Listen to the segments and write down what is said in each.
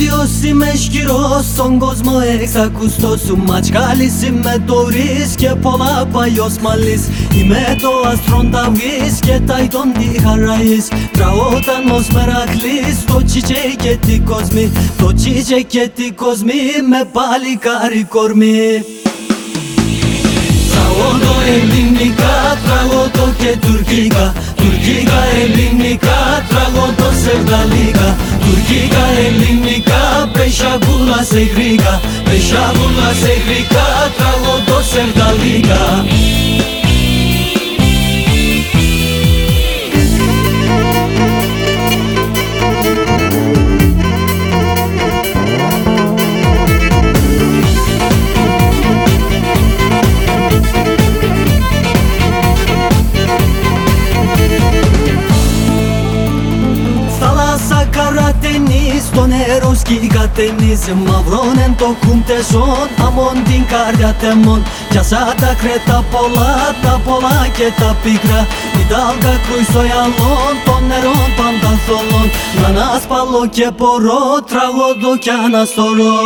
Άντιος είμαι ισχυρός στον κόσμο εξακουστός Σου ματσκάλις είμαι το ρίς και πολλά παλιός Είμαι το αστρόν τα και τα ειδόν τη χαραείς Τραώ τα το τσίτσε και τη κοσμή. Το τσίτσε και τη κοσμή με παλικάρι κορμή Τραώ το ελληνικά, τραώ και τουρκικά. Turkiga elinika, trago dozer da liga. Turkiga elinika, peixa gula zeigriga Peixa gula zeigrika, trago dozer da σκι γατενίζει μαύρον εν το κουμπτε ζών αμόν την καρδιά τεμόν κι ας τα κρέτα πολλά τα πολλά και τα πικρά. Μη τα αλγα στο γυαλόν των νερών πάντα θολών. Να να σπαλώ και πορώ τραγωδό κι αναστολώ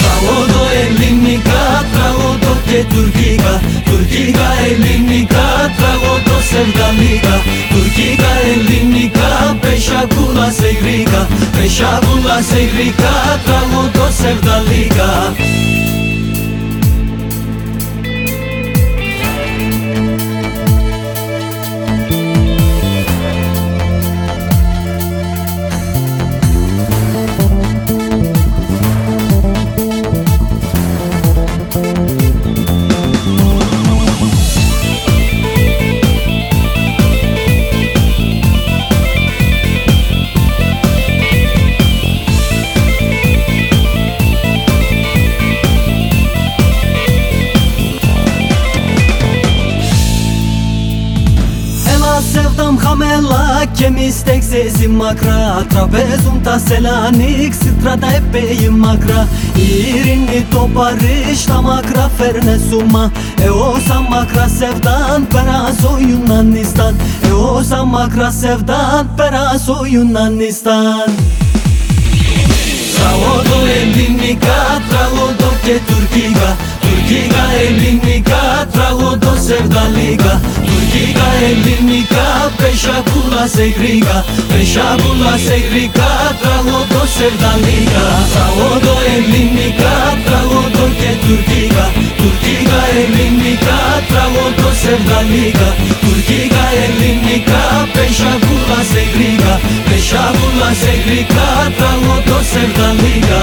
Τραγωδό ελληνικά, τραγωδό και τουρκικά. Τουρκικά ελληνικά, τραγωδό σε Σαβούλα σε γλυκά τραγουδό σε βδαλίκα Ελά και μιστέ και σημακρα, através um τα Σελανικ ανοίξει, τρα τα επέιμακρα, το παρίστα, η σημακρα φέρνει σούμα. Εγώ σαν μακρα σεβδάν, πέραν σαν και ουνανιστάν. Μακρα σεβδάν, πέραν σαν και ουνανιστάν. Ελληνικά, τραγωδο και Τουρκίκα, Τουρκίκα ελληνικά, τραγωδο όντω σεβδά λίγα, ελληνικά. Ρεσαβούλα σε γρήγα Ρεσαβούλα σε γρήγα Τραγωδό σε βδαλίγα Τραγωδό ελληνικά Τραγωδό και τουρκίγα Τουρκίγα ελληνικά Τραγωδό σε βδαλίγα Τουρκίγα ελληνικά Ρεσαβούλα σε γρήγα. Ρεσαβούλα σε γρήγα Τραγωδό σε βδαλίγα